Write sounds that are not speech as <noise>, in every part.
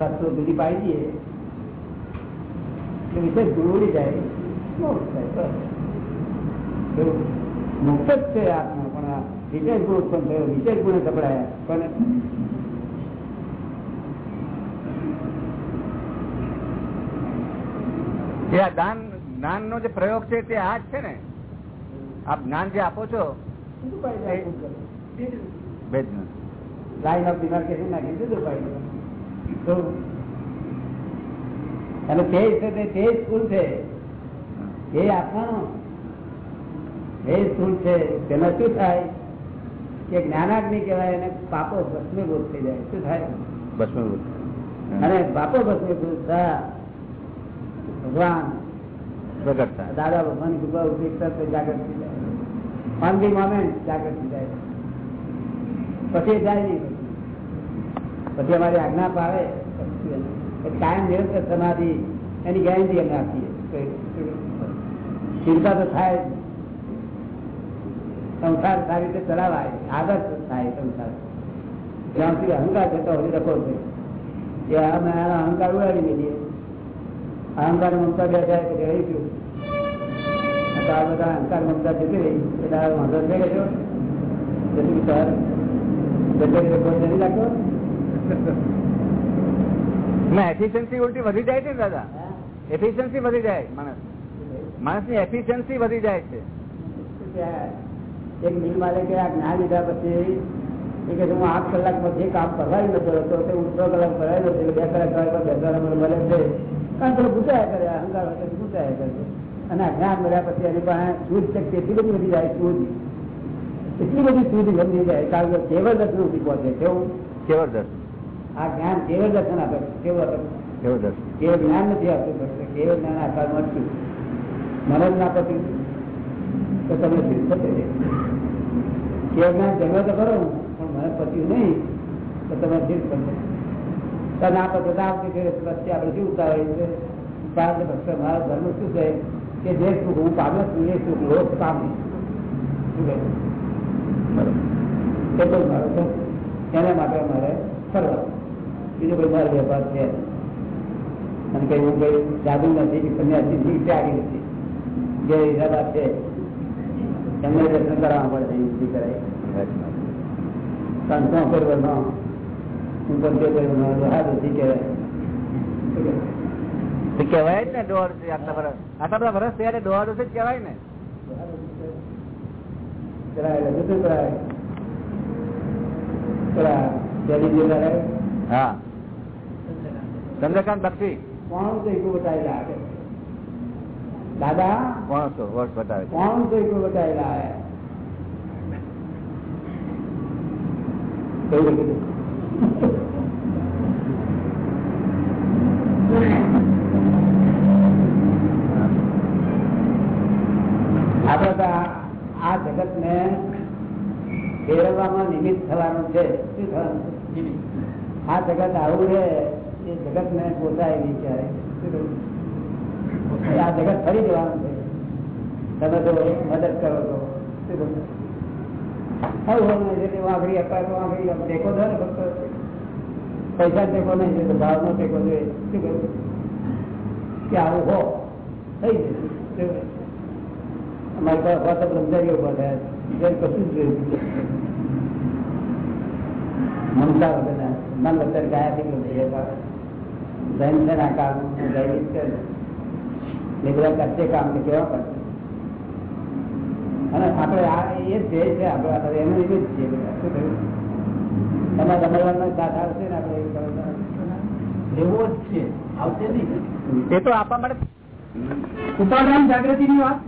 શાસ્ત્રો જુદી પાડી દઈએ. વિશેષ ગુણ જાય. મુક્ત જ છે આત્મા પણ આ વિશેષ ગુણ ઉત્પન્ન થયો. વિશેષ ગુણે સપડાયા પણ એ આ દાન જ્ઞાન નો જે પ્રયોગ છે તે આ જ છે ને? આપ જ્ઞાન જે આપો છો લાઈન ઓફ ડિમાર્કેશન નાખી દીધું અને તે છે તે તે જ છે. એ આપવાનો. એ સ્થૂળ છે. તેમાં શું થાય? કે જ્ઞાનાગ્નિ કહેવાય અને પાપો ભસ્મીભૂત થઈ જાય. શું થાય? ભસ્મીભૂત. અને પાપો ભસ્મીભૂત થયા. ભગવાન. દાદા ભગવાન કૃપા ઉપરી તરત જાગૃત થઈ જાય. ઓન ધી મોમેન્ટ જાગૃત થઈ જાય. પછી જાય નહીં. પછી અમારી આજ્ઞા પાડે કાયમ નિરંતર સમાધિ, એની ગેરંટી અમે આપીએ. ચિંતા તો થાય. સંસાર સારી રીતે ચલાવાય, આદર્શ થાય સંસાર. જ્યાં સુધી અહંકાર થતો હોય રખો છે કે અમે આનો અહંકાર ઉડાડી દઈએ અહંકાર મમતા બે જાય તો રહીશું આ બધા અહંકાર મમતા જતી રહી. એટલે વાંધો થઈ ગયો જતી સર જગ્યા રીતે નહીં ના એફિશિયન્સી ઉલટી વધી જાય છે દાદા? એફિશિયન્સી વધી જાય માણસ. માણસની એફિશિયન્સી વધી જાય છે. એક મિલ માલિકે આ જ્ઞાન લીધા પછી એ કે હું આઠ કલાકમાં જે કામ કરવાય નતો હતો તે હું છ કલાક કરાવી નથી બે કલાક કરાવી બે હજાર મને મળે છે કારણ કે પૂછાયા કરે અહંકાર હોય તો કરે. અને આ જ્ઞાન મળ્યા પછી એની પાસે સૂઝ શક્તિ એટલી બધી વધી જાય સૂઝ એટલી બધી સૂઝ વધી જાય કારણ કે કેવળ દર્શન સુધી પહોંચે કેવું? જબરદસ્ત આ જ્ઞાન કેવળ દર્શન આપે છે. કેવું આપે કેવું જબરદસ્ત કેવળ જ્ઞાન નથી આપતું ફક્ત કેવળ જ્ઞાન આકાર મળતું? મને જ ના પત્યું તો તમને સિદ્ધ થશે કેવળ જ્ઞાન જન્મ તો કરો પણ મને પત્યું નહીં તો તમે સિદ્ધ થશે તો ના પતે ના આવતી ફેરે. પછી આપણે શું ઉતાવળી છે? કારણ કે ભક્ત મારા ધર્મ શું છે? કે જે સુખ હું પામે છું એ સુખ લોક પામે. શું કહે? એટલું જ મારો છે. એના માટે મારે કરવા બીજો કોઈ મારો વેપાર છે? અને કઈ હું કઈ જાદુ નથી કે સન્યાસી થી ત્યાગી નથી જે ઈરાદા છે એમને દર્શન કરવા પડે યુક્તિ કરાય સંતો કરવાનો હું પંચો કરવાનો હા નથી કહેવાય તો કહેવાય જ ને દોઢ આટલા વર્ષ આટલા બધા વર્ષ ત્યારે દોઢ જ કહેવાય ને. કરાય એટલે કરાય. કરાય. હા. ચંદ્રકાંત બક્ષી. કોણ તો એક બતાવેલા આવે દાદા? પોણસો વર્ષ બતાવે બતાવેલા આવે આપડે આ- જગત ને ફેરવવામાં નિમિત્ત થવાનું છે. શું થવાનું છે? આ જગત આવું છે એ જગત ને પોસાય નહીં ક્યારે? આ જગત ફરી જવાનું છે. તમે તો મદદ કરો તો ટેકો ફક્ત પૈસા ટેકો નહીં છે તો ભાવ નો ટેકો જોઈએ. શું કહ્યું? કે આવું હો. થઈ જશે અમારી પાસે હોત તો બ્રહ્મચારીઓ ઊભા થયા કશું જ જોયું. મમતા વગર મન વગર ગયા થી નથી જતા ધન છે ના કામ દૈવિક છે ને બધા કચ્ચે કામ ને કેવા પડશે અને આપણે આ એ જ ધ્યેય છે આપણે આપણે એનું એમ જ છીએ બધા. શું થયું? તમારા રમણવાનો સાથ આવશે ને આપણે એવો જ છે. આવશે નહીં. એ તો આપવા માટે ઉપાદાન જાગૃતિ ની વાત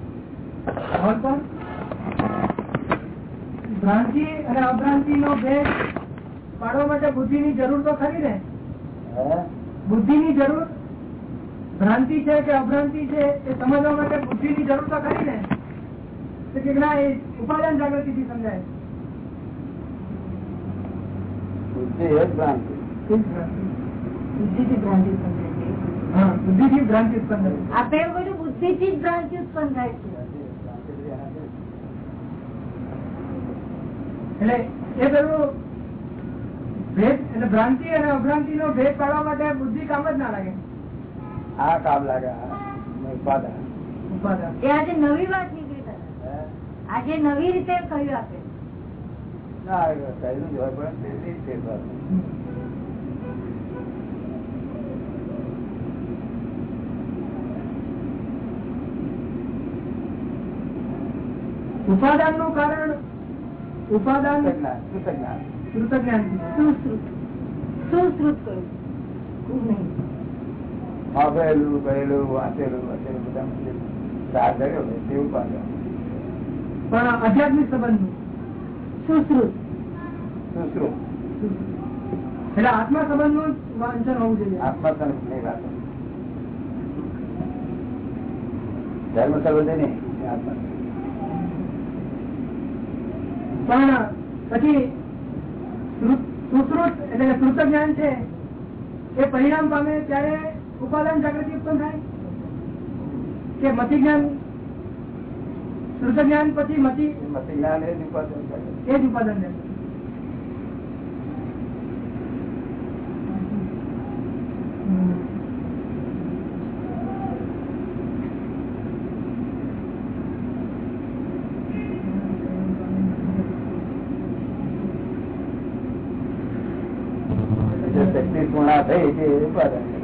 ભ્રાંતિ અને અભ્રાંતિ નો ભેદ પાડવા માટે બુદ્ધિ ની જરૂર તો ખરી ને. હે? બુદ્ધિ ની જરૂર? ભ્રાંતિ છે કે અભ્રાંતિ છે? એ સમજવા માટે બુદ્ધિ ની જરૂર તો ખરી ને? ઉપાદાન જાગૃતિ થી સમજાય. બુદ્ધિ એ ભ્રાંતિ. બુદ્ધિ થી ભ્રાંતિ ઉત્પન્ન થાય આપણે એમ કહ્યું બુદ્ધિ થી ભ્રાંતિ ઉત્પન્ન થાય છે. એટલે એ પેલું એટલે ભ્રાંતિ અને અભ્રાંતિ નો ભેદ પાડવા માટે બુદ્ધિ કામ જ ના લાગે. આ કામ લાગે ઉપાદાન ઉપાદાન એ આજે નવી વાત નીકળી આજે નવી રીતે કહ્યું આપે. ઉપાદાનનું કારણ ઉપાદાન કૃતજ્ઞાન, કૃતજ્ઞાન. કૃતજ્ઞાન સુશ્રુત સુશ્રુત કહ્યું ખૂબ નહીં સાંભળેલું, કહેલું, વાંચેલું, વાંચેલું બધા મુજબ કર્યો હોય તે ઉપાદાન. પણ આધ્યાત્મિક સંબંધનું સુશ્રુત સુશ્રુત. એટલે આત્મા સંબંધનું વાંચન હોવું જોઈએ આત્મસંબંધની વાત. ધર્મ સંબંધ નહીં આત્મા પણ પછી સુશ્રુત એટલે કે શ્રુત જ્ઞાન છે એ પરિણામ પામે ત્યારે ઉપાદાન જાગૃતિ ઉત્પન્ન થાય. કે મતિ જ્ઞાન શ્રુત જ્ઞાન પછી મતિ મતિ જ્ઞાન એ જ ઉપાદાન એ જ ઉપાદાન છે જે શક્તિ પૂર્ણા થઈ તે ઉપાદાન કરે.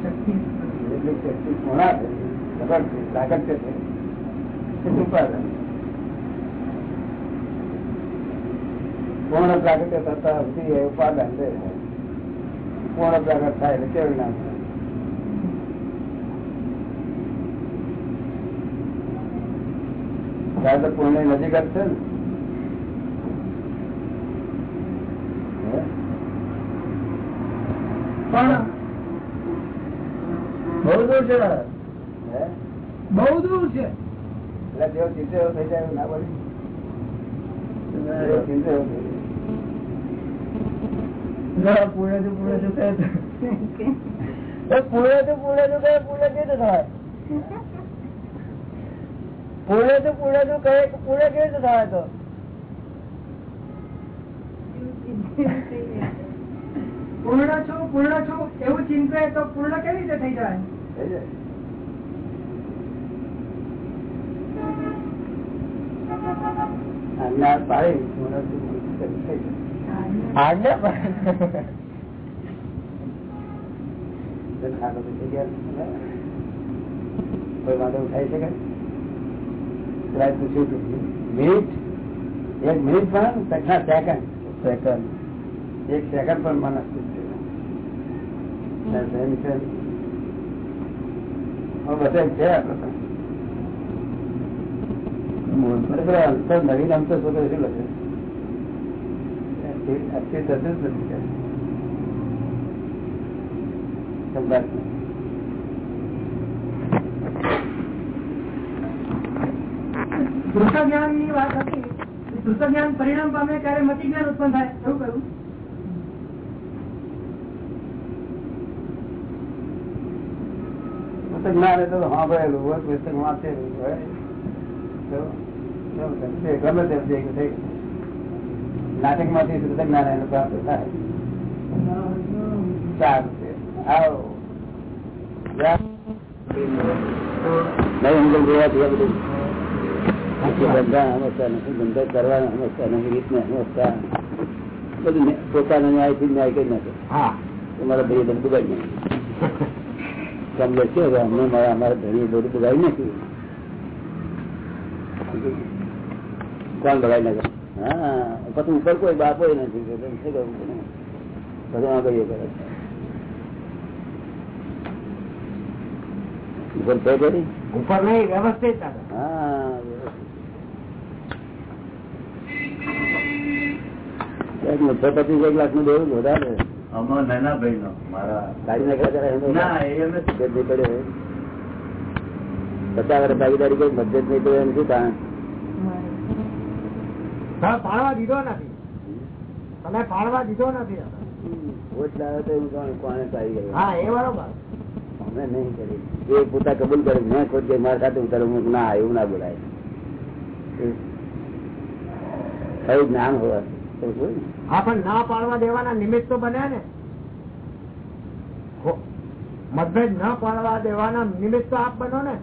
શક્તિ જેટલી શક્તિ પૂર્ણા થઈ પ્રગટ થઈ, પ્રાગટ્ય થઈ તે ઉપાદાન પૂર્ણ થતા એ ઉપાદાન રહે પૂર્ણ પ્રગટ થાય એટલે કેવું નામ? ત્યારે તો પૂર્ણ નજીક જ છે ને? પણ બહુ દૂર છે? બહુ દૂર છે. એટલે જેવો ચિંતા થઈ જાય ના પડી. ચિંતે એવો થઈ જાય. પૂરે તો પૂરે તો કહે પૂરે તો પૂરે તો કહે પૂરે કેવી થાય તો પૂરે તો કહે પૂરે કેવી રીતે થાય તો પૂર્ણ છું પૂર્ણ છું એવું ચિંતે તો પૂર્ણ કેવી રીતે થઈ જાય થઈ પાડી પૂર્ણ થઈ જાય. કોઈ વાંધો ઉઠાઈ શકે પેલા પૂછ્યું હતું, મિનિટ એક મિનિટ પણ ના સેકન્ડ સેકન્ડ એક સેકન્ડ પણ માણસ બધા છે નવીન અંતર શોધે શું લખે જ નથી. જ્ઞાનની વાત હતી. ધૃત જ્ઞાન પરિણામ પામે ત્યારે મતિ જ્ઞાન ઉત્પન્ન થાય. એવું કહ્યું? તો જ્ઞાન એ તો સાંભળેલું હોય પુસ્તક વાંચેલું હોય. ગમે તેમ થઈ નાટકમાંથી શુદ્ધ જ્ઞાન પ્રાપ્ત થાય. સારું છે. આવો. પોતાનો ન્યાયથી ન્યાય કરી નાખે. તમારા ભાઈ બધું બગાડી નાખે તમને છે કે અમને મારા અમારા ધણી બધું બગાડી નાખ્યું. કોણ બગાડી નાખે? હા પછી ઉપર કોઈ બાપો નથી તો શું કરવું પડે? બધું આગળ એ કરે. ઉપર છે કરી ઉપર નહીં વ્યવસ્થિત હા પચીસ એક લાખનું દેવું વધારે. અમારા નાના ભાઈ નો મારા પચાસ વર્ષ ભાગીદારી કોઈ મદદ નહીં પડ્યો એમ શું કારણ તમે પાડવા દીધો નથી. તમે પાડવા દીધો નથી ના પાડવા દેવાના નિમિત્ત તો બન્યા ને. મતભેદ ન પાડવા દેવાના નિમિત્ત તો આપ બનો ને.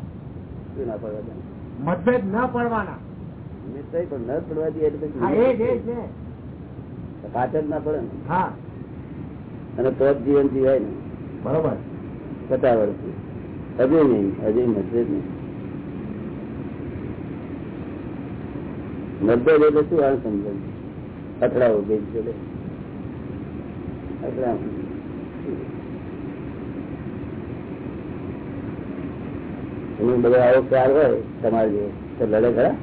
શું ના પડવા મતભેદ ન પડવાના. પણ ન પડવા દે એટલે પાછળ ના પડે અને તો જીવન જીવાય ને. બરોબર. પચાસ વર્ષથી હજુ નહીં હજુ મતભેદ નહીં મતભેદ એટલે શું આ સમજણ? અથડાવો બે જોડે. અથડાવું. બધો આવો ખ્યાલ હોય તમારે તો લડે ખરા?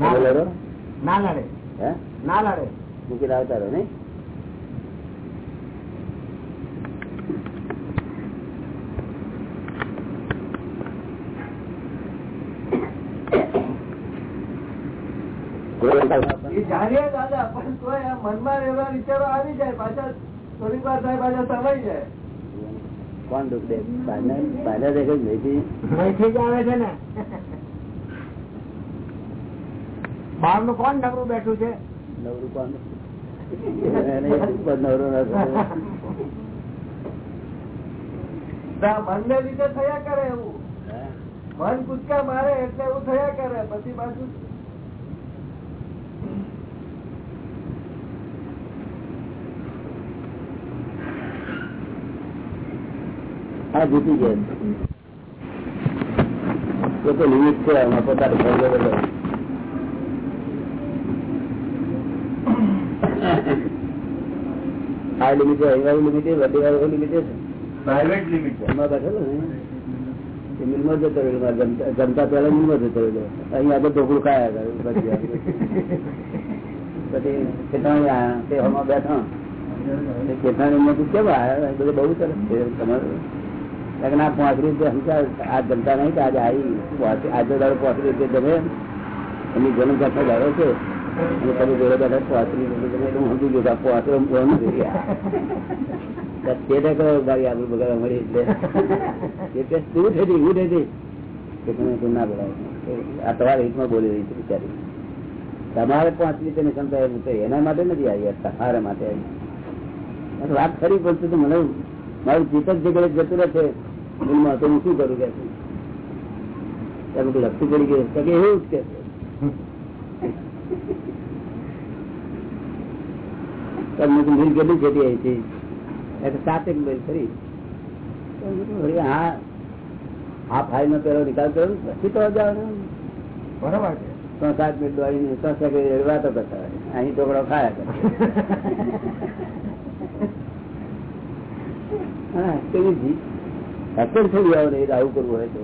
ના લડો ના લડે હે? ના લડે મૂકીને આવતા રહો નહીં? જાણીએ દાદા પણ તોય આ મનમાં રહેવા વિચારો આવી જાય પાછા થોડીક વાર થાય પાછા સમાઈ જાય. કોણ દુઃખ દે જ આવે છે ને. બહારનું કોણ નવરું બેઠું છે? નવરું કોણ નવરો લીધે થયા. કરે એવું. મન કૂદકા મારે એટલે એવું થયા કરે આ જીતી ગયા. તો લિમિટ છે એમાં પોતાનું ઘર બધો આ લિમિટ છે અહીં લિમિટ છે વડી વાળું લિમિટ છે. પ્રાઇવેટ લિમિટ છે. એમાં બેઠેલો ને મિલમાં જતો જમતા- પહેલા મિલમાં જતો રહેલો અહીંયા આગળ ઢોકળું ખાયા કરે પછી ખેતાણી તે હમણાં બેઠા. ખેતાણી માંથી કેમ બધું બહુ સરસ છે તમારું. કારણ ના પાંચ રૂપિયા સમજા આ જમતા નહીં કે આજે આવી આજે દાડો પાંચ રૂપિયા જમે. એમની જન્મ ઘટના દાડો છે. અને જોડે બેઠા પાંચ રૂપિયા જમે એટલે હું સમજી ગયો કે આ કોણ તે ટકો ગાડી આગળ બગાડવા મળી એટલે એટલે શું થઈ હતી હું થઈ હતી કે તમે ના બોલાવો. આ તમારા હિતમાં બોલી રહી છે બિચારી. તમારે પાંચ રીતે ક્ષમતા એમ છે. એના માટે નથી આવી તમારા માટે આવી. વાત ખરી પડતી તો મને મારું ચિતક જગડે જતું રહે છે દિલમાં તો હું શું કરું કે? લખતું પડી ગયું કે એવું જ કે. તમને તો કેટલી ખેતી આવી છે એટલે સાતેક મિલ ખરી તો હા આ ફાઇલ નો પેલો નિકાલ કર્યો પછી તો જવાનું છે. તો સાત મિનિટ દોડીને તો સેકન્ડ વાતો કરતા હોય. અહીં ટોકડો ખાયા કરે. કેવી અસર થઈ જાવ ને આવું કરવું હોય તો.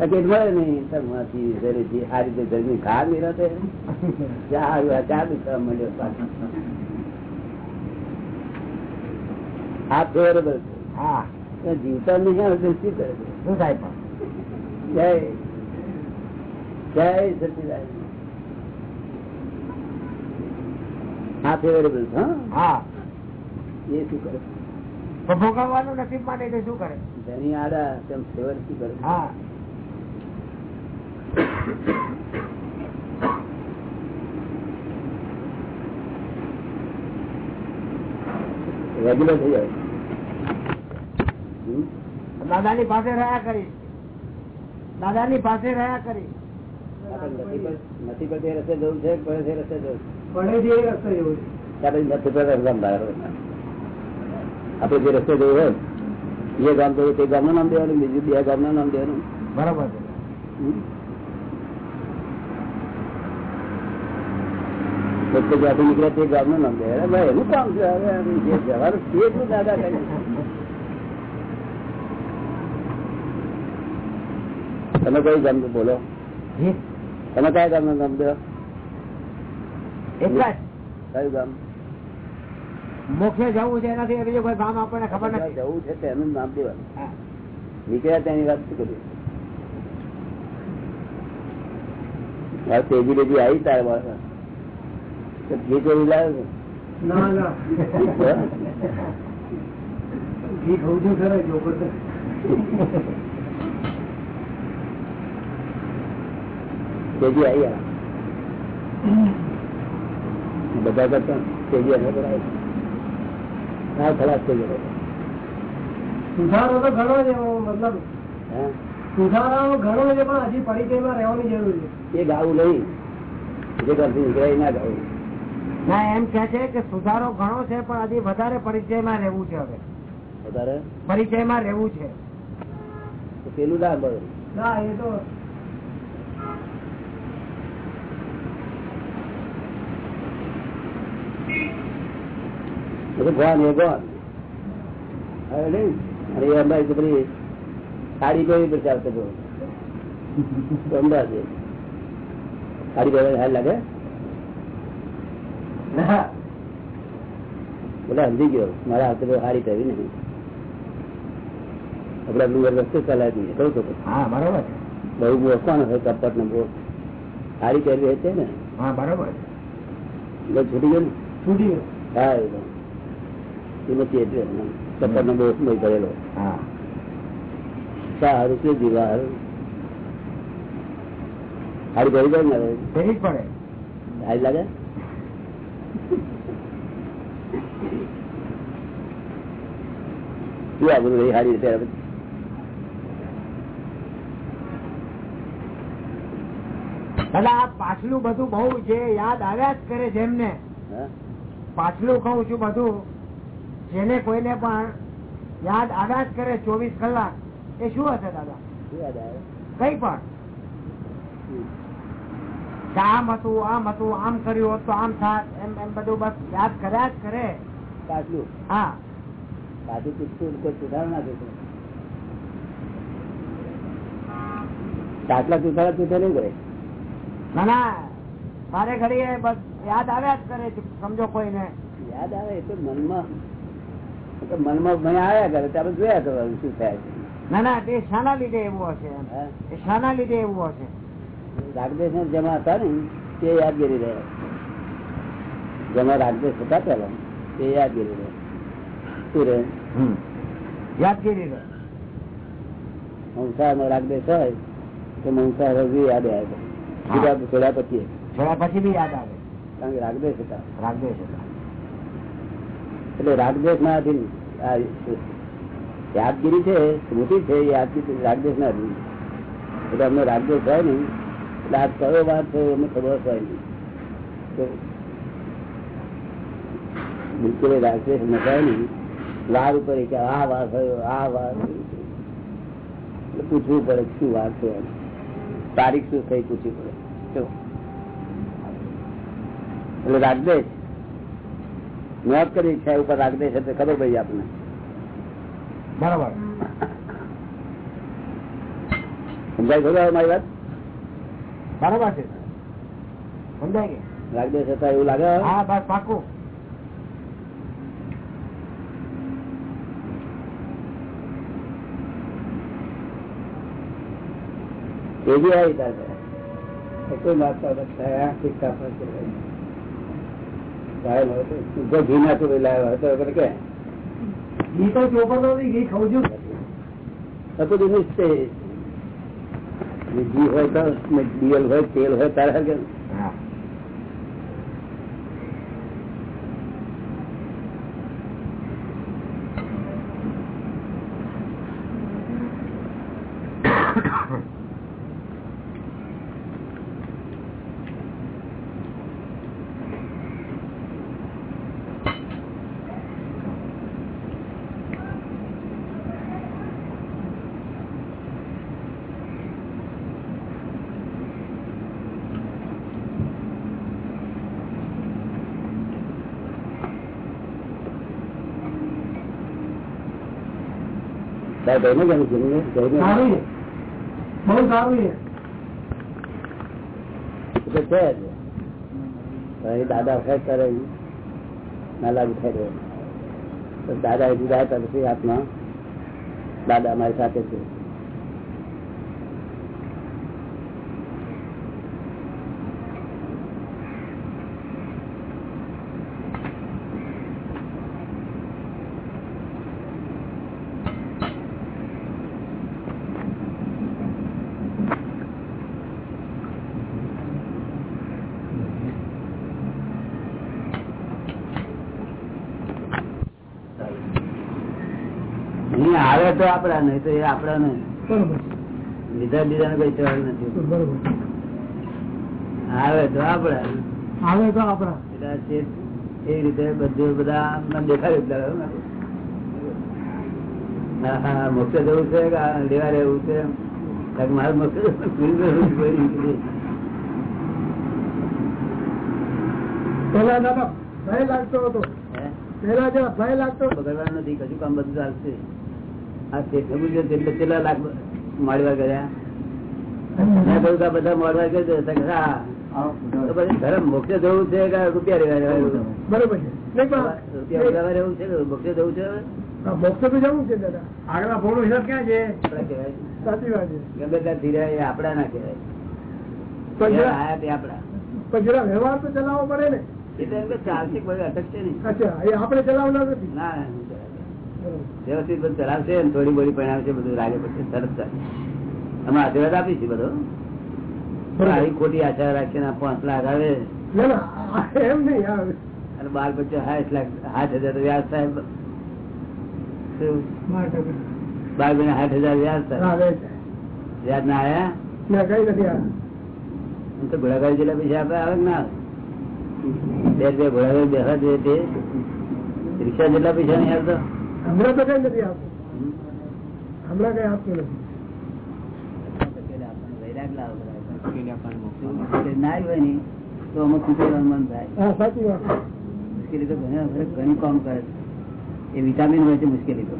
આ મળે નહીં તમારી ઘરેથી આ રીતે ઘરની ખા નહીં રહે ચા આવ્યો ચા બી મળ્યો પાછો આ ફેવરેબલ હા. જીવતા નહીં શું કરે શું થાય પણ? જય. જય સચિદાન હા ફેવરેબલ છે હા. હા. એ શું કરે? ભોગવવાનું નસીબ માટે શું કરે? જેની આડા તેમ ફેવર શું કરે હા. રેગ્યુલર થઈ જાય? દાદાની પાસે રહ્યા કરી દાદાની પાસે રહ્યા કરી નથી તે રસ્તે જવું છે પડે તે રસ્તે જવું પડે છે. નથી બહાર હોય. જે રસ્તે જવું હોય એ ગામ જવું તે ગામનું નામ દેવાનું બીજું બે ગામનું નામ દેવાનું. બરોબર છે હમ? પોતે જ્યાંથી નીકળે તે ગામનું નામ દે ભાઈ એનું કામ છે? હવે જવાનું દાદા કરે તમે કયું ગામ બોલો. તમે કયા ગામનું નામ દો કયું ગામ? મોક્ષે જવું છે એનાથી બીજું કોઈ ગામ આપણને ખબર નથી. જવું છે તેનું નામ દેવાનું. નીકળ્યા તેની વાત શું કરી તેજી બેજી આવી તારે ઘી ચોરી લાવે ના ના. ઘી ખાવું છું ખરા જો તેજી બધા કરતા ના ખલાસ થઈ ગયો સુધારો તો ઘણો છે એવો મતલબ. હે? સુધારો ઘણો છે પણ હજી પરિચયમાં રહેવાની જરૂર છે. એ ગાવું નહીં. જે કરતી નીકળાય ના ગાવું. ના એમ કે છે કે સુધારો ઘણો છે પણ હજી વધારે પરિચયમાં રહેવું છે હવે. વધારે? પરિચયમાં રહેવું છે. પેલું ના બળ ના એ તો બધું ગોન એ ગોન હવે નહીં અને એ અંદાજ બધી સાડી પહેરી પહેરવાની હાલ લાગે? બોલે સમજી ગયો. મારા હાથે તો થયું નહીં આપડે ડુંગર રસ્તે ચલાવી દઈએ. કહું તો હા બરોબર બહુ મોસવાનો હોય કપટ ને બહુ સાડી પહેરવી હશે ને? હા બરોબર છૂટી ગયું ને? છૂટી ગયો. હા એ નથી એટલે કપટ નો બહુ સમય કરેલો. હા. સારું કે દીવાર સારી પહેરી જાય ને. જ પડે. સારી લાગે? શું આ બધું સારી રીતે? પાછલું બધું બહુ જે યાદ આવ્યા જ કરે જેમને. પાછલું કઉ છું બધું જેને કોઈને પણ યાદ આવ્યા જ કરે ચોવીસ કલાક એ શું હશે દાદા? કઈ પણ. આમ હતું આમ હતું આમ કર્યું હોત તો આમ થાત એમ એમ બધું બસ યાદ કર્યા જ કરે. પાછલું? હા. પાછું પૂછતું કોઈ સુધારો ના થતું. દાખલા સુધારા સુધાર નહીં કરે ના ના મારે ઘડી બસ યાદ આવ્યા જ કરે સમજો કોઈને. યાદ આવે એ તો મનમાં મનમાં મને આવ્યા કરે ત્યારે જોયા કરવાનું શું થાય છે. ના ના તે શાના લીધે એવું હશે શાના લીધે એવું હશે. રાગદેશ જમા હતા ને તે યાદગીરી રહ્યા. જમા રાગદેશ હતા પેલા તે યાદગીરી રહે શું રહે. યાદગીરી રહે મંસાહારમાં રાગદેશ હોય તો મંસાહાર હજુ યાદ આવે. જુદા પછી જોયા પછી બી યાદ આવે. કારણ કે રાગદેશ હતા. રાગદેશ હતા. એટલે રાગદેશ ના અધીન યાદગીરી છે સ્મૃતિ છે યાદગીરી રાગદેશ ના અધીન એટલે અમને રાગદેશ હોય નહીં. એટલે આ કયો વાત છે અમને ખબર હોય નહીં. બિલકુલ રાગદેશ નખાય નહીં. વાર ઉપર કે આ વાર થયો આ વાર. પૂછવું પડે શું વાત છે. તારીખ શું થઈ પૂછવી પડે. એટલે રાગદેશ. નોંધ કરી છે ઉપર રાગદેશ એટલે ખબર પડી આપને બરાબર. સમજાય ખબર મારી વાત? બરાબર છે. સમજાય કે? રાગદેશ હતા એવું લાગે? હા બસ પાકું. તેજી આવી તારે કોઈ માગતા નથી. આ ઠીકઠાક હોય છે. સાહેબ, હવે તો શુદ્ધ ઘી નાખું લાવ્યો હતો કે? ઘી તો ચોપર ઘી ખાઉં છું બધું નિશ્ચય ઘી હોય તો ડીએલ હોય તેલ હોય તારે ભાઈને કેમ છે? ભાઈને? બહુ સારું છે જ. દાદા હોય ત્યારે ના લાગુ થાય. દાદા એ જુદા હતા પછી દાદા મારી સાથે છે તો આપડા નહીં તો એ આપડા નહીં. બરોબર. લીધા ને કઈ સવાલ નથી. આવે તો આપડા. આવે તો આપડા. છે એ રીતે બધું બધા દેખાડ્યું. હા હા મોક્ષે જવું છે લેવા રહેવું છે મારે મોક્ષે. પેલા દાદા ભય લાગતો હતો? પેલા જરા ભય લાગતો. બગડવા નથી કજુ કામ બધું ચાલશે. આ કેટલા લાખ માળવા ગયા? મેં કહ્યું કે બધા માળવા ગયા ધર્મ મોક્ષે જવું છે કે રૂપિયા રેવા રહેવું બરોબર છે. નહીં રૂપિયા રહેવું છે કે જવું છે મોક્ષ તો જવું છે દાદા. આગળ ભોળો હિસાબ ક્યાં છે? આપણા કહેવાય સાચી વાત છે. ગમે ત્યાં ધીરા એ ના કહેવાય આપણા. પણ જરા વ્યવહાર તો ચલાવવો પડે ને. એટલે એમ કે ચાલશે કોઈ અટકશે નહીં. અચ્છા એ આપણે ચલાવનાર નથી. ના. વ્યવસ્થિત બધું ચલાવશે થોડી બોડી પરિણામશે બધું લાગે પછી તરત અમે આશીર્વાદ આપીશું બધો? આવી ખોટી આશા રાખીને પાંચ લાખ આવે એમ નહીં અને બાર પછી સાઠ લાખ સાઠ હજાર વ્યાજ સાહેબ બાર. મહિના સાઠ હજાર વ્યાજ છે. વ્યાજ ના આવ્યા કઈ નથી તો ઘોડાગાડી જેટલા પૈસા આપે આવે ના આવે? બે રૂપિયા ઘોડાગાડી બેસવા જોઈએ તે. રિક્ષા જેટલા પૈસા નહીં આવતો. હમણાં તો કઈ નથી આપતું હમણાં કઈ આપતું નથી. વૈરાગ લાવો બધા. ના હોય ને તો અમુક મન થાય સાચી વાત. મુશ્કેલી તો ઘણા ઘણી કામ કરે એ વિટામિન હોય છે મુશ્કેલી તો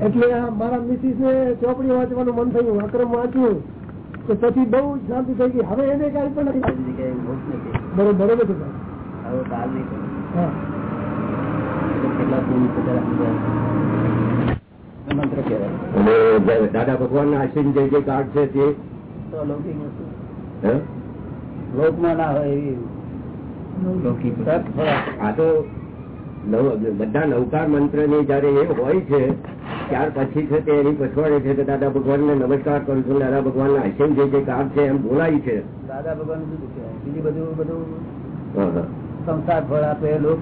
એટલે મારા મિસિસ ને ચોપડી વાંચવાનું મન થયું અક્રમ વાંચ્યું તો પછી બહુ જ શાંતિ થઈ ગઈ. હવે એને કઈ પણ નથી બરોબર બરોબર હવે કાલ નહીં કરું. હા એટલે કેટલા પૂર્ણ થતા રાખી મંત્ર કહેવાય અને દાદા ભગવાન ના આશીર્વાદ જે જે કાર્ડ છે તે? લોકમાં ના હોય એવી. આ તો બધા નવકાર મંત્રની જયારે એ હોય છે ત્યાર પછી છે તે એની પછવાડે છે કે દાદા ભગવાન ને નમસ્કાર કરું છું દાદા ભગવાન ના આશીર્વાદ જે જે કાર્ડ છે એમ બોલાય છે. દાદા ભગવાન બીજું બધું બધું. સંસાર ફળ આપે લોક.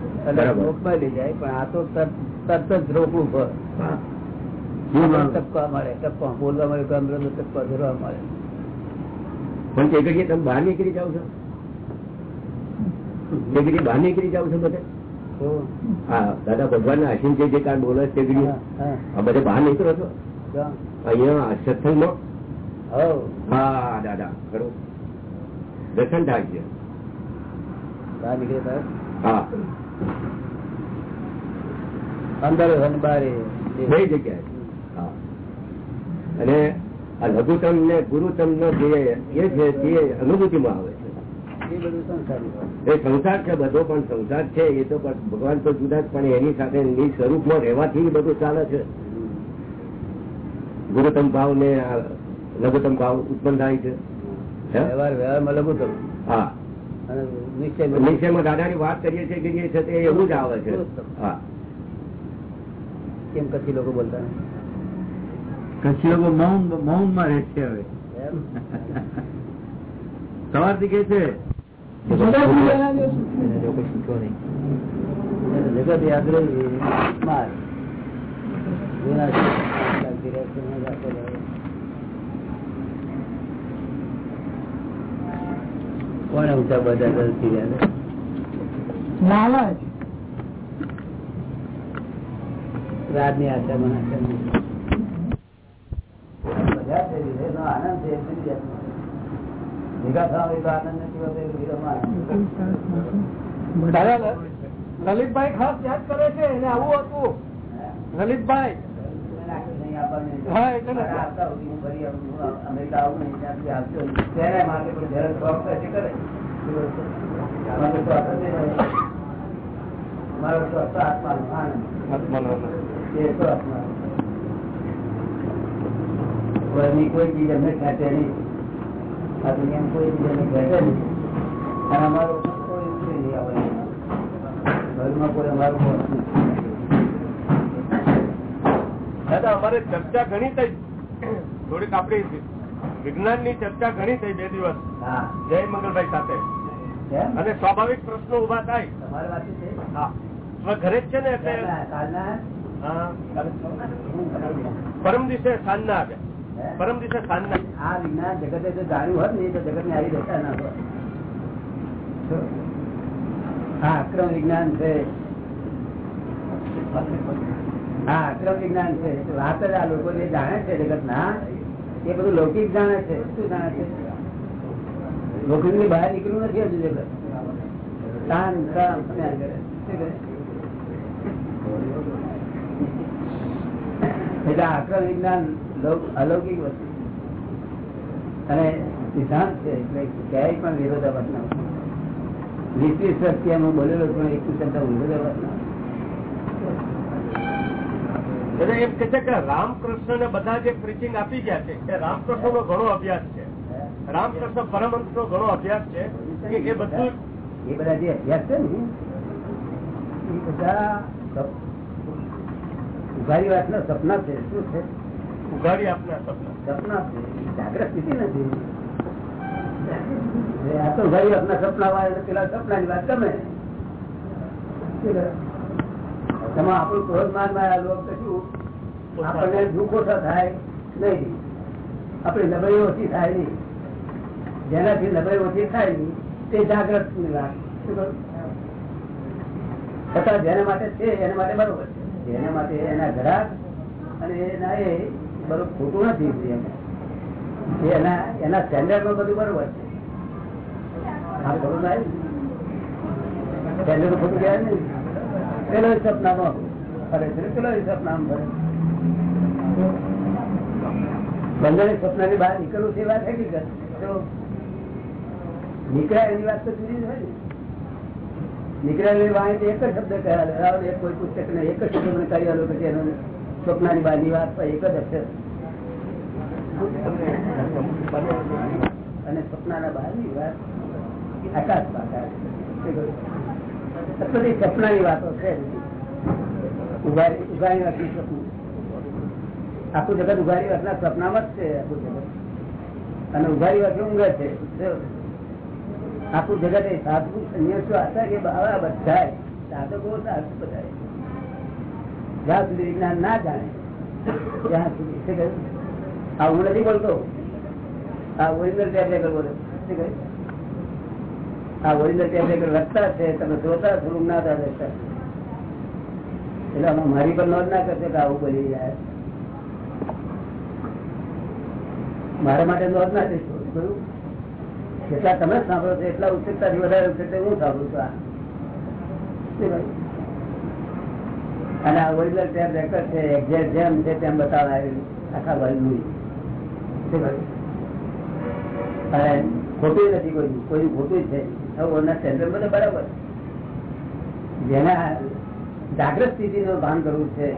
લોકમાં લઈ જાય પણ આ તો તરત જ રોકવું ફળ ટપકા મળે ટપકા. બોલવા મળે કે ટપકા ધરવા મળે પણ તે ઘડીએ તમે બહાર નીકળી જાવ છો? તે ઘડીએ બહાર નીકળી જાવ છો બધે? હા દાદા ભગવાન ના આશીર્વાદ જે કાર્ડ બોલે છે તે. આ બધે બહાર નીકળો છો? અહીંયા સત્સંગમાં? હા દાદા ખરું દર્શન થાય છે. બહાર નીકળે હા. અંદર. બે જગ્યાએ. અને આ લઘુત્તમ ને ગુરુત્તમ નો ધ્યેય એ છે તે અનુભૂતિમાં આવે છે. એ સંસારી છે. બધો પણ સંસાર છે એ તો પણ ભગવાન તો જુદા જ પણ એની સાથે નિજ સ્વરૂપમાં રહેવાથી બધું ચાલે છે. ગુરુત્તમ ભાવ ને આ લઘુત્તમ ભાવ ઉત્પન્ન થાય છે? વ્યવહાર વ્યવહારમાં લઘુત્તમ. હા. નિશ્ચયમાં નિશ્ચયમાં દાદાની વાત કરીએ છીએ કરીએ છીએ તે એવું જ આવે છે. હા. કેમ કચ્છી લોકો બોલતા નથી? કચ્છી લોકો મૌન મૌનમાં રહે છે હવે. એમ? <laughs> સવારથી કે છે જગત યાદ રહી માર. ન. કોણે ઊંચા બધા રહ્યા લાલચ. બધા છે, વિવેકનો આનંદ છે, ભેગા થવા હોય તો આનંદ નથી એ લલિતભાઈ ખાસ યાદ કરે છે એને આવું હતું. લલિતભાઈ હા, એટલે નથી. મારે આવતા સુધી હું ફરી આવું. હું અમેરિકા આવું નહીં, ત્યાં સુધી આવતો નહીં. ત્યારે માટે કોઈ જ્યારે શોખ થાય તે કરે. મારો શોખ જ નહીં. મારો શોખ તો આત્માનો આનંદ. એ તો આત્માનો. કોઈની કોઈ ચીજ અમને ખેંચે નહીં આ દુનિયામાં કોઈ ચીજ અમને ખેંચે નહીં અને અમારો કોઈ ઉતરી નહીં આવે ઘરમાં કોઈ અમારું બોસ નથી. દાદા અમારે ચર્ચા ઘણી થઈ. થોડીક આપણી વિજ્ઞાનની ચર્ચા ઘણી થઈ બે દિવસ. જય મંગલભાઈ સાથે. અને સ્વાભાવિક પ્રશ્નો ઊભા થાય. ઘરે જ છે ને એટલે પરમ દિવસે સાંજના આવ્યા પરમ દિવસે સાંજના. આ વિજ્ઞાન જગતે જો જાણ્યું હોત ને તો જગત ને આવી રહેતા ના હોત. હા અક્રમ વિજ્ઞાન છે. હા અક્રમ વિજ્ઞાન છે. વાત જ આ લોકો જે જાણે છે જગત ના એ બધું લૌકિક જાણે છે. શું જાણે છે? લૌકિકની બહાર નીકળ્યું નથી હજુ જગત. તાન કામ? એટલે આક્રમ વિજ્ઞાન અલૌકિક વસ્તુ. અને સિદ્ધાંત છે, એટલે ક્યાંય પણ વિરોધાભાસ ના. વીસ વીસ વર્ષથી એમાં બોલેલો પણ એક કરતા વિરોધાભાસ ના એટલે એમ કે છે કે રામકૃષ્ણ ને બધા જે પ્રીચિંગ આપી ગયા છે એ રામકૃષ્ણ નો ઘણો અભ્યાસ છે. રામકૃષ્ણ પરમહંસ નો ઘણો અભ્યાસ છે કે એ બધું એ બધા જે અભ્યાસ છે ને એ બધા ઉઘાડી વાત ના સપના છે. શું છે? ઉઘાડી આપના સપના. સપના છે. જાગ્રત સ્થિતિ નથી. આ તો ઉઘાડી વાતના સપના વાળા પેલા સપના ની વાત ગમે. તમે આપણું ક્રોધ માનમાં આ લોક આપણને દુઃખ ઓછો થાય નહીં. આપણી લબાઈ ઓછી થાય નહીં. જેનાથી લબાઈ ઓછી થાય નહીં, તે જાગ્રત? છતાં જેના માટે છે, એના માટે બરોબર છે. એના માટે એના ઘરાક અને એના એ બરોબર ખોટું નથી. એના એના સ્ટેન્ડર્ડમાં બધું બરોબર છે. આ ખબર થાય? સ્ટેન્ડર્ડ ખોટું કહેવાય ને પેલો નામ ફરે છે પેલો સપનામાં ફરે બહાર નીકળવું છે વાત તો ને. એક જ શબ્દ કહેવાય. એક કોઈ પુસ્તક ને એક જ શબ્દ મને કહી આલો કે એનો સ્વપ્નાની બહારની વાત એક જ અક્ષર. અને સપનાના બહારની વાત આકાશ પાકાશ કહ્યું? આ વાતો છે. ઉઘાડી ઉઘાડી નથી સપનું આખું જગત ઉઘાડી વાતના સપનામાં જ છે આખું જગત. અને ઉઘારી વાત ઊંઘે છે. આખું જગત એ સાધુ, સંન્યાસો આચાર્ય બાવા બધા સાધકો સાધુ બધા જ્યાં સુધી વિજ્ઞાન ના જાણે, ત્યાં સુધી? આ હું નથી બોલતો. આ ઓરિજિનલ ટેપ રેકર બોલે? આ ઓરિજિનલ ટેપ રેકર લખતા છે, તમે જોતા થોડું ના થાય એટલે અમે મારી પર નોંધ ના કરશે કે આવું બોલી જાય. મારા માટે નોંધ ના દેશો જેટલા તમે સાંભળો છો, એટલા ઉત્સુકતાથી વધારે ઉત્સુકતા હું સાંભળું છું? અને આ ઓરિજિનલ ટેપ રેકર્ડ છે એક્ઝેક્ટ જેમ છે તેમ બતાવવા આખા વર્લ્ડનું અને ખોટું નથી કોઈ કોઈ ખોટું છે. બરાબર. જેના જાગ્રત સ્થિતિ નું ભાન કરવું છે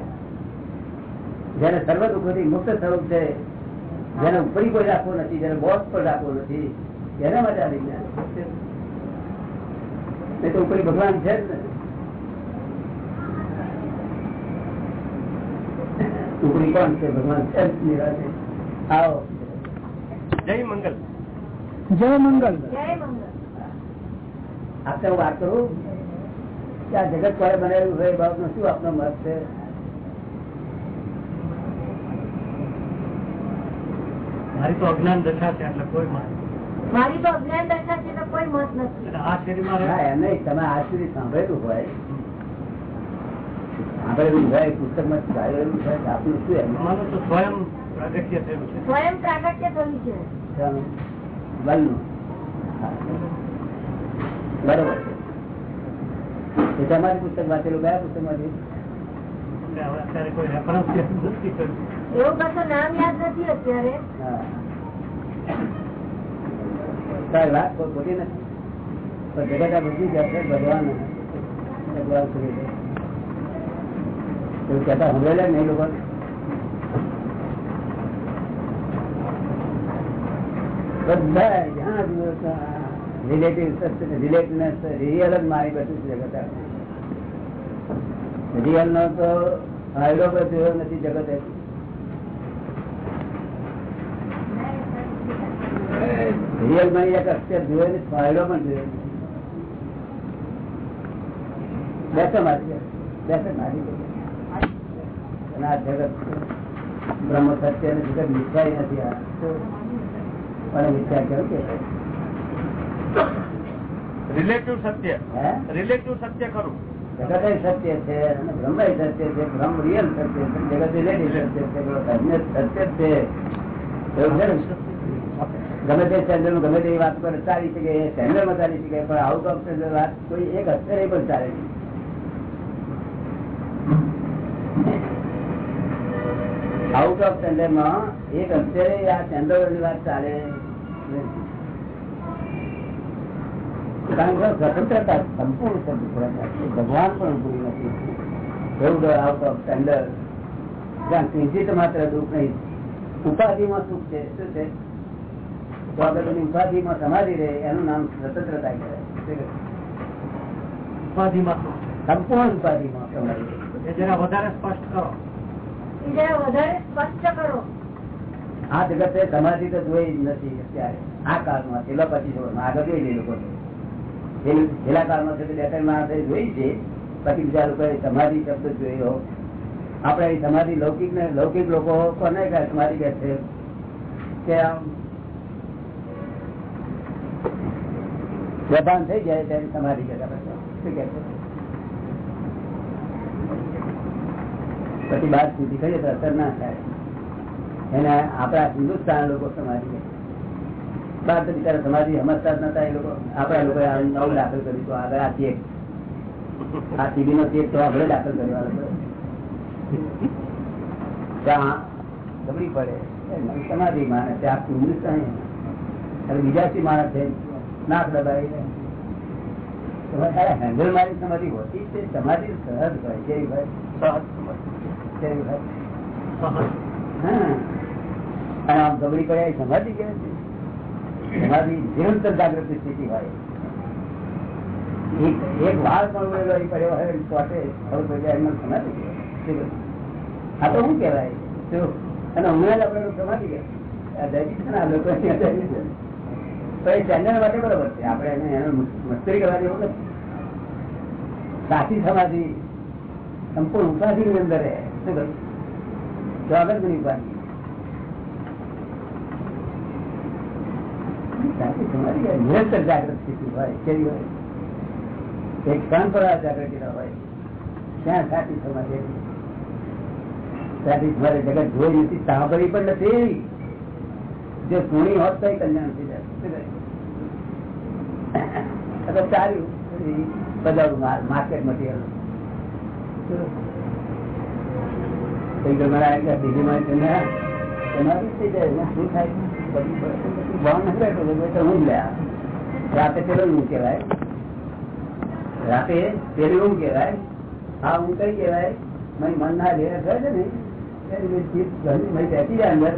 જેને સર્વ દુઃખોથી મુક્ત સ્વરૂપ છે જેને ઉપરી કોઈ રાખવો નથી જેને બોસ પર રાખવો નથી એના માટે આ વિજ્ઞાન તો ઉપરી ભગવાન છે જ ને. ઉપરી કોણ છે? ભગવાન છે જ નિરાશે. આવો. જય મંગલ. જય મંગલ. જય મંગલ. આપણે હું વાત કરું? કે આ જગત કોણે બનાવ્યું હોય બાબત બાબતનો શું આપનો મત છે? મારી તો અજ્ઞાન દશા છે એટલે કોઈ મારી તો અજ્ઞાન દશા છે તો કોઈ મત નથી. આ શરીરમાં તમે સાંભળેલું હોય. સાંભળેલું હોય પુસ્તકમાં ચાલેલું હોય તો શું એમ? મારું તો સ્વયં પ્રાગટ્ય થયેલું છે. સ્વયં પ્રાગટ્ય થયું છે. બલનું બરોબર. છે તમારી પુસ્તક વાંચેલું કયા પુસ્તકમાંથી હવે અત્યારે કોઈ રેફરન્સ નથી કર્યું એવું બધી જશે ભગવાન બધા રિલેટિવ રિલેટિવનેસ રિયલ જ મારી બધું જગત રિયલ નો તો ફાયદો પણ નથી જગતે રિયલ માં એક અક્ષર જોયે ને ફાયદો પણ જોયે. બેસો મારી બેસો. મારી અને આ જગત બ્રહ્મ સત્ય અને જગત મિથ્યા નથી આ. પણ મિથ્યા કેવું કે રિલેટિવ સત્ય. રિલેટિવ સત્ય ખરું. જગત સત્ય છે અને બ્રહ્મ સત્ય છે. બ્રહ્મ રિયલ સત્ય છે. જગત રિલેટિવ સત્ય છે. અન્ય સત્ય છે ને? ગમે તે સ્ટેન્ડર્ડ ગમે તેવી વાત પર ચાલી શકે સ્ટેન્ડર્ડમાં ચાલી શકે, પણ આઉટ ઓફ સ્ટેન્ડર્ડ વાત કોઈ એક અક્ષરે પણ ચાલે નહીં. આઉટ ઓફ સ્ટેન્ડર્ડમાં એક અક્ષરે આ સ્ટેન્ડર્ડની વાત ચાલે નહીં. કારણ કે સ્વતંત્રતા સંપૂર્ણ સ્વતંત્રતા છે. ભગવાન પણ પૂરી નથી. એવું આઉટ ઓફ સ્ટેન્ડર્ડ જ્યાં કિંચિત માત્ર દુઃખ નહીં, ઉપાધિમાં સુખ છે. શું છે? તો આગળ ઉપાધિમાં સમાધિ રહે એનું નામ સ્વતંત્રતા કહેવાય. સંપૂર્ણ ઉપાધિમાં સમાધિ જરા વધારે સ્પષ્ટ કરો. જરા વધારે સ્પષ્ટ કરો. આ જગતે સમાધિ તો જોઈ નથી અત્યારે. આ કાળમાં છેલ્લા પછી જોવાનું આગળ જોઈ લે લોકો છેલ્લા કાળમાં છે બે ત્રણ માણસે જોઈ છે પછી બીજા લોકોએ સમાધિ શબ્દ જોયો. આપણે અહીં સમાધિ લૌકિક ને લૌકિક લોકો કોને કહે સમાધિ કહે છે? કે આમ બેભાન થઈ જાય તેની તમારી પછી પછી બાદ સુધી કહીએ તો અસર ના થાય. એને આપણા હિન્દુસ્તાન લોકો સમાધિ કહે. બહાર તો બિચારા સમાધિ સમજતા જ નતા એ લોકો. આપણા લોકો નવું દાખલ કર્યું તો આગળ આ ચેક. આ ટીવી નો ચેક તો આપણે દાખલ કર્યો પડે. સમાધિ માણસ આખું હિન્દુસ્તાન. બીજા શી માણસ છે? નાક દબાઈ હેન્ડલ મારી સમાધિ હોતી છે. સમાધિ સહજ ભાઈ કેવી કેવી હોય? અને આમ ગબડી પડે સમાધિ કે સમાધિ નિરંતર જાગૃતિ સ્થિતિ હોય. એક વાર પણ ઉડેલો પડ્યો હોય તો એમને સમાધિ કહેવાય. આ તો શું કહેવાય? અને જ આપણે સમાધિ કહેવાય. આ દૈનિક છે ને આ લોકો. નિરંતર જાગૃત સ્થિતિ હોય, કેવી હોય? એક ક્ષણ પર જાગૃતિ હોય, ત્યાં સાચી સમાધિ. સાચી સમાધિ જગત જોઈ નથી, સાંભળી પણ નથી. જે ગુણી હોત તો કલ્યાણ થઈ જાય? આ ચાલ્યું. બજાર માર્કેટ મટીરિયલ રાતે પેલો હું કેવાય રાતે પેલું હું કેવાય હા હું કઈ કેવાય મન ના લે છે ને બેસી જાય અંદર.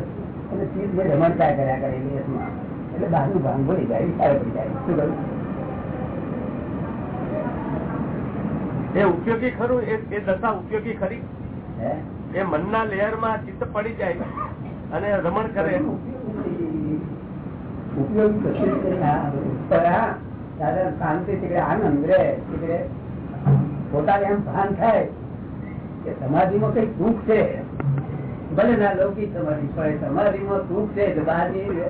મેં રમણતા કર્યા કરે દિવસમાં એટલે બહારનું ભાન ભરી જાય વિચારે પડી જાય. શું કરું એ ઉપયોગી ખરું? એ દશા ઉપયોગી ખરી? એ મનના લેયરમાં ચિત્ત પડી જાય અને રમણ કરે. ઉપયોગ સાધારણ શાંતિ તીકડે આનંદ રહે તીકડે પોતાને એમ ભાન થાય કે સમાધિમાં કઈ દુઃખ છે. ભલે ના લૌકિક સમાધિ પણ સમાધિમાં સુખ છે બહારની,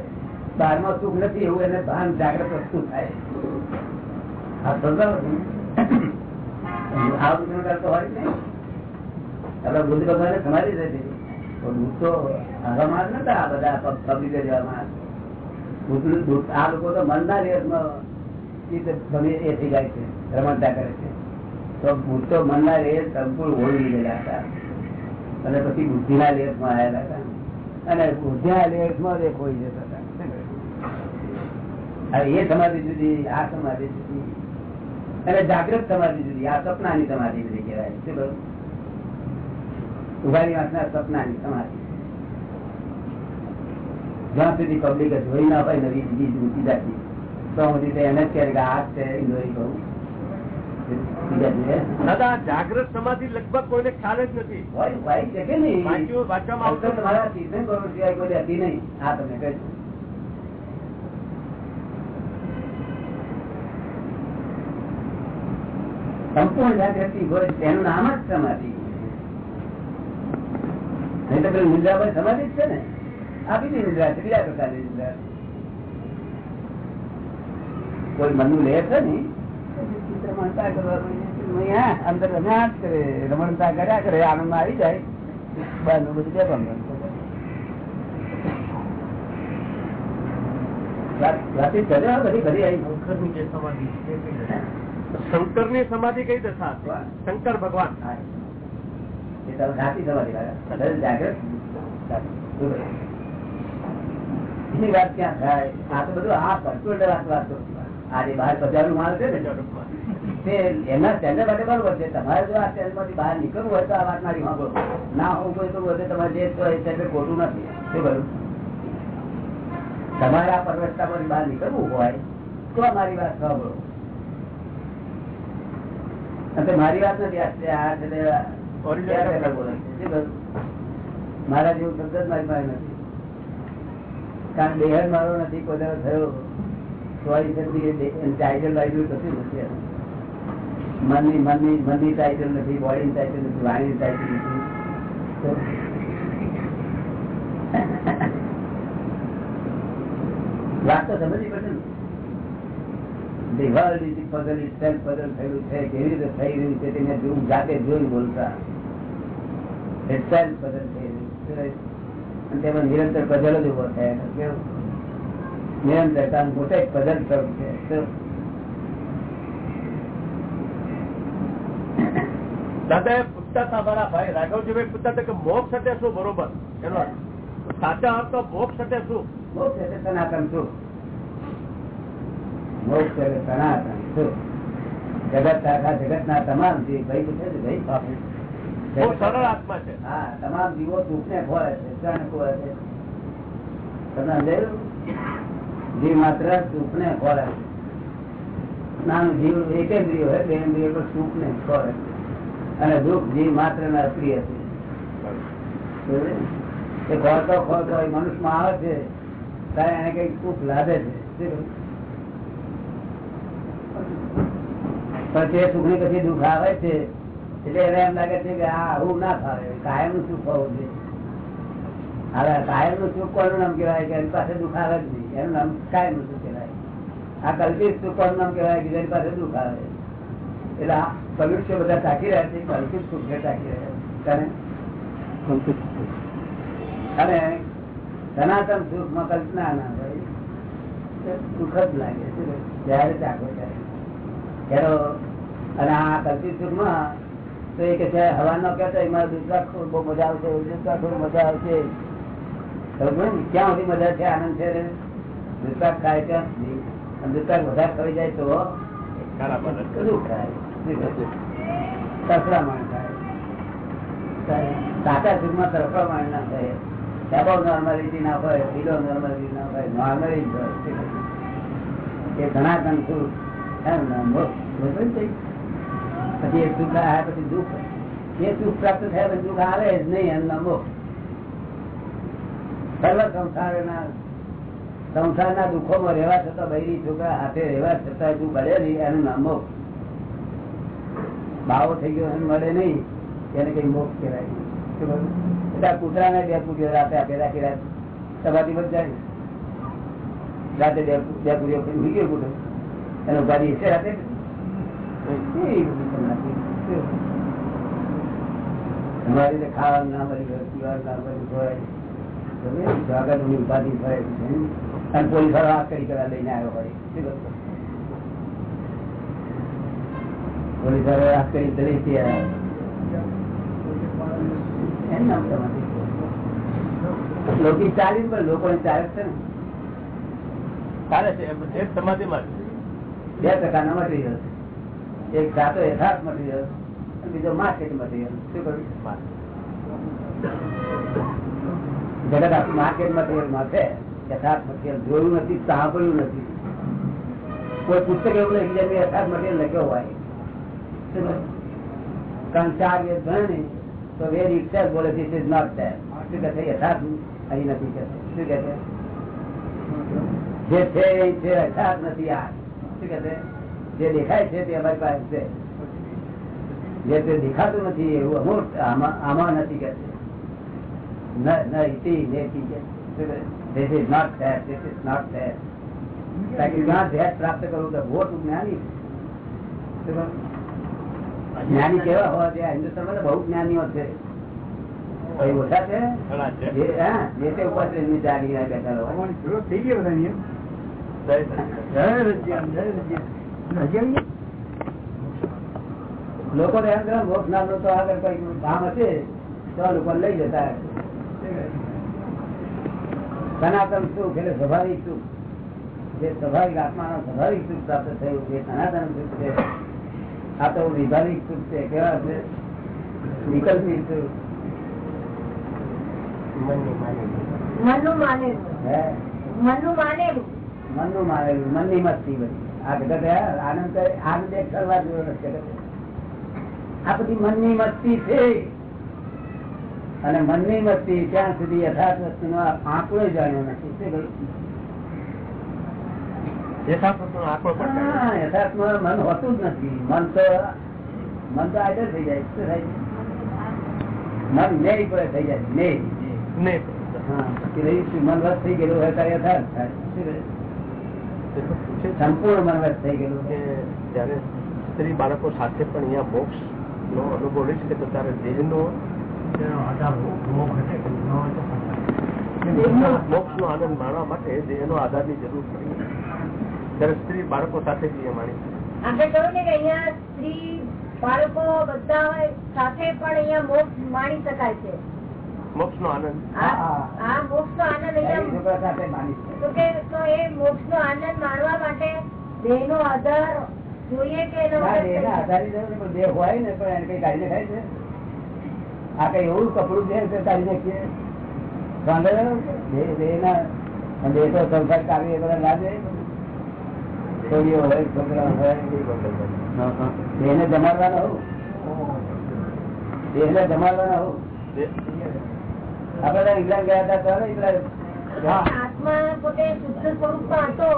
બહારમાં સુખ નથી એવું એને ભાન જાગ્રત વસ્તુ થાય. આ નતા, આ બધા પબ્લિક આ લોકો તો મનના ચિત્ત એ છે, રમણતા કરે છે. તો ભૂતો મનના લેર સંપૂર્ણ હોય ગયેલા હતા. અને પછી બુદ્ધિના લેરમાં આવેલા હતા અને બુદ્ધિના લેરમાં એ ખોઈ જતા હતા હવે એ સમાધિ જુદી, આ સમાધિ જુદી. અને જાગૃત સમાધિ જુદી, આ સપનાની સમાધિ બધી કહેવાય. શું બરોબર ઉઘાડી વાંચના સપનાની સમાધિ. જ્યાં સુધી પબ્લિક જોઈ ના હોય, નવી બીજી ઊંચી જાતી તો હું એને જ કે આ છે ઇન્દોરી કહું. દાદા જાગ્રત સમાધિ લગભગ કોઈને ખ્યાલ જ નથી. નહીં. નહીં. સંપૂર્ણ જાગૃતિ હોય તેનું નામ જ સમાધિ. નહીં તો પેલું નિંદ્રા સમાધિ જ છે ને. આ બીજી મુદ્રા છે બીજા પ્રકારની મુદ્રા કોઈ મનનું લે છે ને રમણતા કરવાનું અંદર કર્યા કરે આનંદ આવી જાય બહારનું બધું કે. શંકર બધી શંકરની જે સમાધિ કઈ દશા? શંકર ભગવાન વાત ક્યાં થાય આ તો બધું આ પર્ટિક્યુલર વાત વાત કરું નું આ જે માલ છે ને એમના સ્ટેન્ડર્ડ માટે બરોબર છે તમારે જો આ સ્ટેન્ડર્ડમાંથી બહાર નીકળવું હોય તો આ વાત મારી વાંધો ના હોવું કોઈ તો બધે તમારે જે સ્ટેન્ડર્ડ ખોટું નથી શું કહ્યું તમારે આ પરવસતા બહાર નીકળવું હોય તો મારી વાત સાંભળો અને મારી વાત નથી આ છે-? મારા જેવું શબ્દ જ મારી પાસે નથી કારણ દેહ મારો નથી કોઈ થયો ટાઇટલ બાઇટલ કશું નથી. મનની મનની મનની ટાઈટલ નથી બોડીની ટાઈટલ નથી, વાણીની ટાઈટલ નથી. વાત તો સમજવી પડશે ને. રીતે થઈ રહ્યું છે જોઈ બોલતા. itself puzzle થઈ તેમાં નિરંતર પઝલ જ ઊભો થયા. નિરંતર કારણ પોતે પઝલ સ્વરૂપ છે તો દાદા એ પૂછતા હતા મારા ભાઈ રાઘવજીભાઈ પૂછતા હતા કે મોક્ષ એટલે શું? બરોબર. એનો સાચા અર્થ તો મોક્ષ એટલે શું? મોક્ષ એટલે સનાતન શું? મોક્ષ એટલે સનાતન શું? જગત આખા જગત ના તમામ જીવ ભાઈ પૂછે છે ભાઈ? સરળ આત્મા છે. હા તમામ જીવો સુખ ને ખોળે છે શાને ખોળે છે. તમને સમજાયું જીવ માત્ર સુખ ને ખોળે છે. નાનું જીવ એક ઇન્દ્રિય હોય બે જીવ સુખ ને ખોળે છે. અને દુઃખ જીવ માત્ર ના પ્રિય છે. બરોબર? એ ખોળતો ખોળતો એ મનુષ્યમાં આવે છે ત્યારે એને કંઈક સુખ લાભે છે. શું કહ્યું? પણ તે સુખની પછી દુઃખ આવે છે, એટલે એને એમ લાગે છે કે આ આવું ના ફાવે કાયમનું સુખ હોવું જોઈએ. હવે કાયમનું સુખ કોનું નામ કહેવાય કે એની પાસે દુઃખ આવે જ નહીં. એનું નામ કાયમનું સુખ કહેવાય. આ કલ્પિત સુખ કોનું નામ કહેવાય કે જેની પાસે દુઃખ આવે. એટલે આ બધા ટાકી રહ્યા છે કલ્પિત સુખ ટાકી રહ્યા છે. અને સનાતન સુખમાં કલ્પના ના હોય સુખ જ લાગે જયારે ત્યારે. અને આ કલ્પિત સુખમાં તો એ કે છે હવાનો કહેતો એમાં દૂસરા બહુ મજા આવશે દૂસરા થોડી મજા આવશે. ક્યાં સુધી મજા છે આનંદ છે દૂસરા ખાય ત્યાં સુધી. અને વધારે થઈ જાય તો. બધું ખાય. તરફડા માણ સાચા સુખમાં તરફડા ના થાય? પછી એ સુખ આવ્યા પછી દુઃખ એ સુખ પ્રાપ્ત થયા, પછી દુઃખ આવે જ નહીં એનું નામ. સર્વ સંસારના સંસારના દુઃખોમાં રહેવા છતાં બૈરી છોકરા હાથે રહેવા છતાં દુઃખ મળે નહીં એનું નામ બાવો થઈ ગયો મળે નહીં, એને કઈ મોક્ષ કહેવાય બધા કૂતરાને બે પૂરીઓ રાતે આપે રાખી રાત સભાથી બધ જાય રાતે બે બે પૂરીઓ ગયો કૂતરો. એનો ગાડી હશે રાતે? તમારી રીતે ખાવાનું ના મળી ગયું પીવાનું ના મળ્યું હોય સ્વાગતની ઉપાધિ થાય અને પોલીસવાળા કરી કરવા લઈને આવ્યો હોય. શું કહ્યું? પોલીસ વાળો આ કરી દરે ત્યાં એમ નામ તમારે. લોકો ચાલી પણ છે ને. ચાલે છે એક સમાધિમાં જ. બે પ્રકારના મટીરિયલ એક સાતો યથાર્થ મટીરિયલ બીજો માર્કેટ મટીરિયલ શું કહ્યું જગત આખું માર્કેટમાં છે યથાર્થ મટીરિયલ જોયું નથી સાંભળ્યું નથી. કોઈ પુસ્તક એવું લખી જાય યથાર્થ મટીરિયલ લખ્યો હોય. વેદ ભણે તો વેર ઇટસેલ્ફ બોલે છે ઇઝ નોટ ધેર શું કહે છે? યથાર્થ અહીં નથી કે શું કહે છે? જે છે, એ યથાર્થ નથી આ. શું કહે છે? જે દેખાય છે, તે અમારી પાસે છે. જે તે દેખાતું નથી, એવું અમૂર્ત આમાં નથી કે પ્રાપ્ત કરવું તો મોટું જ્ઞાની? જ્ઞાની કેવા હોવા જોઈએ? હિન્દુસ્તાનમાં તો બહુ જ્ઞાનીઓ છે. ઓછા છે? જે- તે ઉપર જાગી બેઠા થઈ ગયા? લોકો એમ મોક્ષ નામનો તો આગળ કઈ કામ હશે તો લોકો લઈ જતા સનાતન સુખ એટલે સ્વાભાવિક સુખ. જે સ્વાભાવિક આત્માનો સ્વાભાવિક સુખ પ્રાપ્ત થયું છે સનાતન સુખ છે આ તો વિભાવિક સુખ છે? કેવા છે? વિકલ્પી સુખ મનનું માનેલું. મનનું માનેલું. મનનું માનેલું. મનની મસ્તી બધી. આ જગત આનંદ આનંદ એક કરવા જેવો નથી. આ બધી મનની મસ્તી છે. અને મનની મસ્તી ત્યાં સુધી યથાર્થ વસ્તુનો આંકડો જાણ્યો નથી શું કહ્યું? યથાર્થનો આંકડો પણ કાઢ્યો. હા, યથાર્થમાં મન હોતું જ નથી. મન તો મન તો આદર થઈ જાય શું થાય મન નેય પડે થઈ જાય નેય નહીં હા કે ભાઈ શું? મન વસ્ત થઈ ગયેલું હોય ત્યારે યથાર્થ થાય. સંપૂર્ણ મન વસ્ત થઈ ગયેલું કે જયારે સ્ત્રી બાળકો સાથે પણ અહીંયા મોક્ષ નો અનુભવ રહી શકે તો ત્યારે દેહનો મોક્ષ નો આનંદ માણવા માટે તે આધારની જરૂર પડી. ત્યારે સ્ત્રી બાળકો સાથે જઈએ માણી આપણે કહ્યું ને કે અહીંયા સ્ત્રી બાળકો બધા હોય સાથે પણ અહીંયા મોક્ષ માણી શકાય છે. મોક્ષ નો આનંદ મોક્ષ નો. તો કે તો એ મોક્ષ નો માણવા માટે દેહ નો આધાર જોઈએ કે એના ના, ને દેહ હોય ને પણ એને કઈ કાઢી નાખાય છે? આ કઈ એવું કપડું દેહ છે કાઢી નાખીએ. દેહ- દેહના દેહ તો સંસાર કાઢી એ બધા ના દે છોડીઓ હોય છોકરા હોય દેહને જમાડવાના હોઉં? દેહને જમાડવાના હોઉં? આપડે ઇંગ્લેન્ડ ગયા હતા ત્યારે પેલા આત્મા પોતે શુદ્ધ સ્વરૂપમાં હતો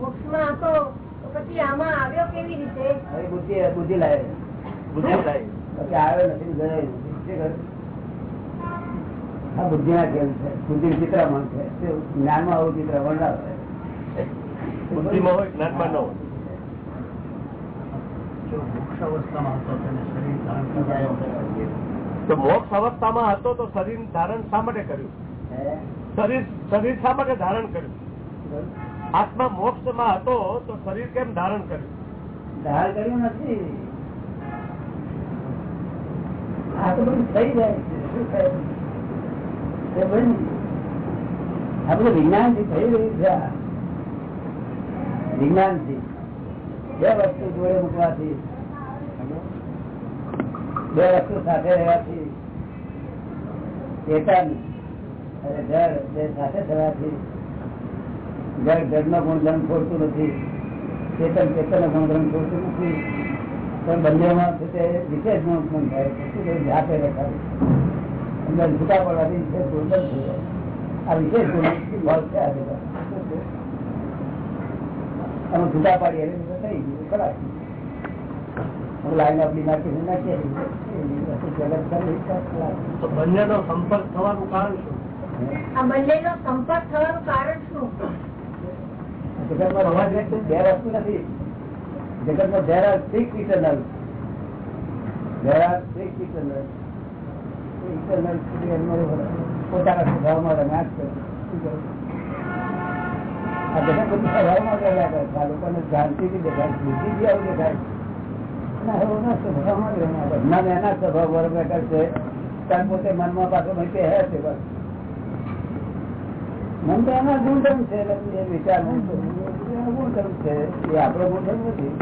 મોક્ષમાં હતો તો પછી આમાં આવ્યો કેવી રીતે? બુદ્ધિ બુદ્ધિ લાવે બુદ્ધિ થાય પછી આવ્યો નથી ગયો નથી. શું કરું? આ બુદ્ધિ ના કેમ છે? બુદ્ધિ ચિત્રમણ છે? જ્ઞાનમાં આવું ચિત્રમણ ના હોય. બુદ્ધિમાં હોય જ્ઞાનમાં ન હોય. તો મોક્ષ અવસ્થામાં હતો તો શરીર ધારણ શા માટે કર્યું? શરીર શરીર શા માટે ધારણ કર્યું? આત્મા મોક્ષમાં હતો તો શરીર કેમ ધારણ કર્યું? ધારણ કર્યું નથી. આ તો બધું થઈ જાય આ બધું વિજ્ઞાનથી થઈ રહ્યું છે. વિજ્ઞાનથી બે વસ્તુ જોડે મૂકવાથી. બે વસ્તુ સાથે રહેવાથી. ચેતન અને જળ બે સાથે થવાથી. જળ જળનો ગુણધર્મ છોડતું નથી. ગુણધર્મ નથી. બંનેમાં તે વિશેષ ગુણ થાય છે. અંદર છૂટા પડવાથી વિશેષ ગુણ થઈ આ વિશેષ ગુણ છે આ બધા? અમે છૂટા પાડી એને થઈ ગયું ખરા લાઈન આપણી નાખી નાખીએ જગત કરી સંપર્ક થવાનું કારણ શું આ બંનેનો સંપર્ક થવાનું કારણ શું જગતમાં સમાજ બે વસ્તુ નથી જગતમાં six eternal. એ eternal સુધી એમનો પોતાના સ્વભાવમાં રમ્યા જ કરે. શું કરે? પોતે મનમાં પાછો છે બસ. મન તો એના ગુણધર્મ છે વિચાર ગુણધર્મ છે. એ આપણો ગુણધર્મ નથી.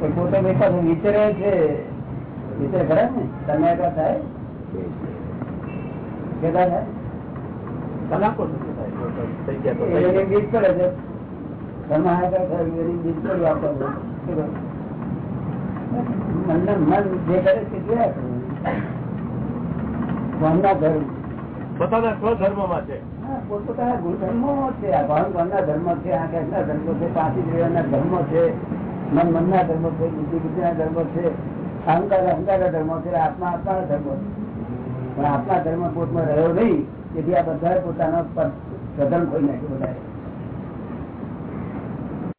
પણ પોતે વિચારે છે. વિચાર ખરા ને? તમે થાય? કેટલા થાય? કલાકો પડે છે. પડ્યું આપણને. મન જે કરે જોયા ધર્મ. પોતાના છે. પોતપોતાના ગુણધર્મો છે. આ ભાવ ભાવના ધર્મ છે આ કેસના ધર્મો છે પાંચી દ્રવ્યના ધર્મો છે મન મનના ધર્મો છે બુદ્ધિ બુદ્ધિના ધર્મો છે અહંકાર અહંકારના ધર્મો છે આત્મા આત્માના ધર્મ છે. પણ આત્મા ધર્મ પોતમાં રહ્યો નહીં તેથી આ બધા પોતાનો પ્રધાન ખોઈ નાખ્યું બધા